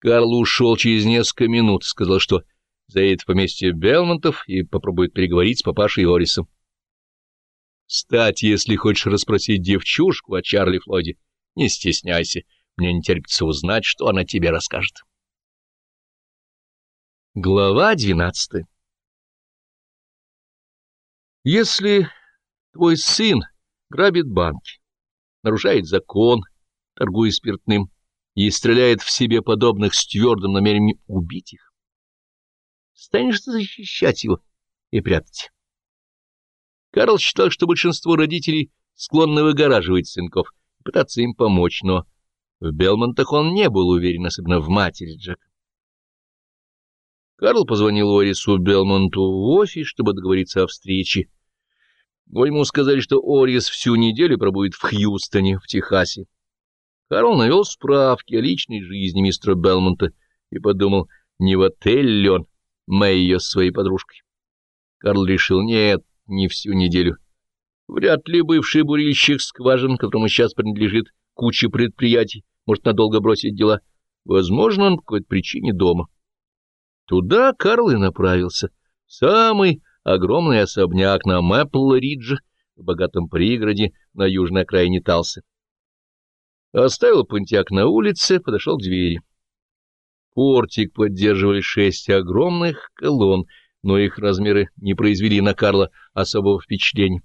Карл ушел через несколько минут, сказал, что заедет в поместье Белмонтов и попробует переговорить с папашей Орисом. Кстати, если хочешь расспросить девчушку о Чарли Флойде, не стесняйся, мне не терпится узнать, что она тебе расскажет. Глава двенадцатая Если твой сын грабит банки, нарушает закон, торгуя спиртным, и стреляет в себе подобных с твердым намерением убить их, станешь защищать его и прятать. Карл считал, что большинство родителей склонны выгораживать сынков и пытаться им помочь, но в Белмонтах он не был уверен, особенно в матери Джека. Карл позвонил Орису Белмонту в офис, чтобы договориться о встрече. Но ему сказали, что Орис всю неделю пробудет в Хьюстоне, в Техасе. Карл навел справки о личной жизни мистера Белмонта и подумал, не в отель ли он, Мэй ее с своей подружкой. Карл решил, нет, не всю неделю. Вряд ли бывший бурильщик скважин, которому сейчас принадлежит куча предприятий, может надолго бросить дела. Возможно, он по какой-то причине дома. Туда Карл и направился. Самый огромный особняк на Мэпл-Ридже, в богатом пригороде на южной окраине Талсы. Оставил понтяк на улице, подошел к двери. Портик поддерживали шесть огромных колонн, но их размеры не произвели на Карла особого впечатления.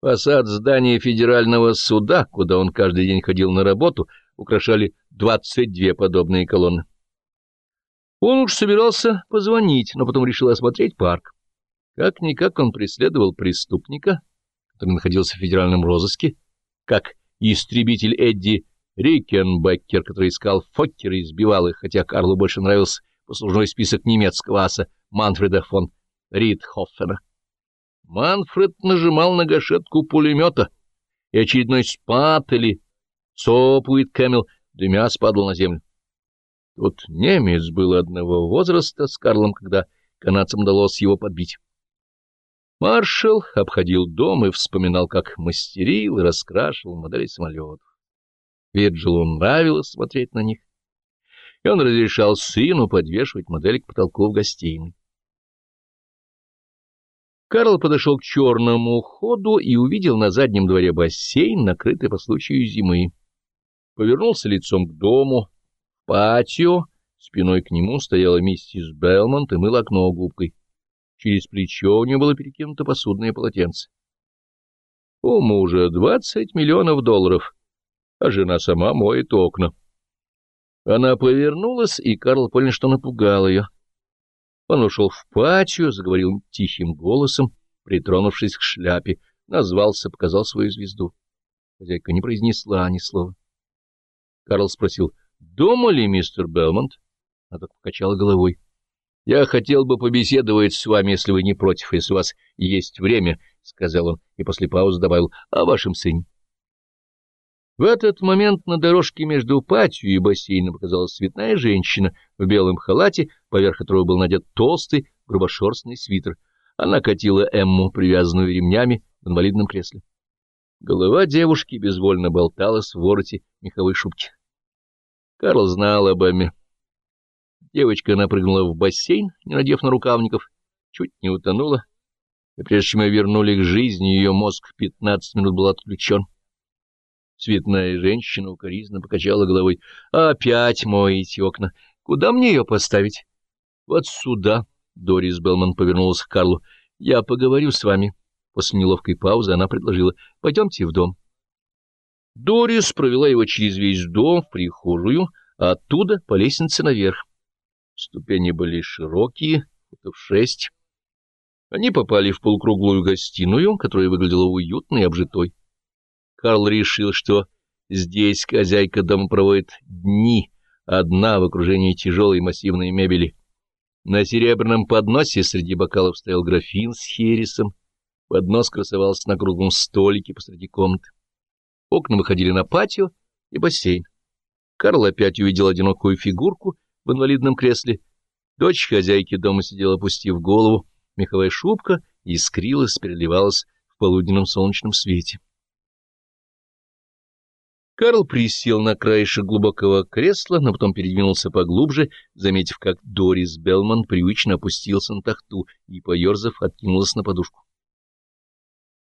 Фасад здания федерального суда, куда он каждый день ходил на работу, украшали двадцать две подобные колонны. Он уж собирался позвонить, но потом решил осмотреть парк. Как-никак он преследовал преступника, который находился в федеральном розыске, как истребитель Эдди Рикенбеккер, который искал Фоккера и избивал их, хотя Карлу больше нравился послужной список немецкого аса Манфреда фон Ридхоффена. Манфред нажимал на гашетку пулемета, и очередной спад или Sopwith Camel дымясь падал на землю. Тот немец был одного возраста с Карлом, когда канадцам удалось его подбить. Маршал обходил дом и вспоминал, как мастерил и раскрашивал модели самолетов. Вирджилу нравилось смотреть на них, и он разрешал сыну подвешивать модель к потолку в гостиной. Карл подошел к черному ходу и увидел на заднем дворе бассейн, накрытый по случаю зимы. Повернулся лицом к дому, патио, спиной к нему стояла миссис Белмонт и мыла окно губкой. Через плечо у нее было перекинуто посудное полотенце. У мужа двадцать миллионов долларов — а жена сама моет окна. Она повернулась, и Карл понял, что напугал ее. Он ушел в патию, заговорил тихим голосом, притронувшись к шляпе, назвался, показал свою звезду. Хозяйка не произнесла ни слова. Карл спросил, дома ли мистер Белмонт? Она так покачала головой. — Я хотел бы побеседовать с вами, если вы не против, если у вас есть время, — сказал он, и после паузы добавил, — о вашем сыне. В этот момент на дорожке между патио и бассейном показалась цветная женщина в белом халате, поверх которого был надет толстый грубошерстный свитер. Она катила Эмму, привязанную ремнями, в инвалидном кресле. Голова девушки безвольно болталась в вороте меховой шубки. Карл знал об Эмме. Девочка напрыгнула в бассейн, не надев на рукавников, чуть не утонула, и прежде чем ее вернули к жизни, ее мозг пятнадцать минут был отключен. Цветная женщина укоризно покачала головой. — Опять моете окна. Куда мне ее поставить? — Вот сюда. Дорис Белман повернулась к Карлу. — Я поговорю с вами. После неловкой паузы она предложила. — Пойдемте в дом. Дорис провела его через весь дом в прихожую, а оттуда по лестнице наверх. Ступени были широкие, футов шесть. Они попали в полукруглую гостиную, которая выглядела уютной и обжитой. Карл решил, что здесь хозяйка дома проводит дни, одна в окружении тяжелой массивной мебели. На серебряном подносе среди бокалов стоял графин с хересом, поднос красовался на круглом столике посреди комнаты. Окна выходили на патио и бассейн. Карл опять увидел одинокую фигурку в инвалидном кресле. Дочь хозяйки дома сидела, опустив голову, меховая шубка искрилась, переливалась в полуденном солнечном свете. Карл присел на краешек глубокого кресла, но потом передвинулся поглубже, заметив, как Дорис Белман привычно опустился на тахту и, поерзав, откинулась на подушку.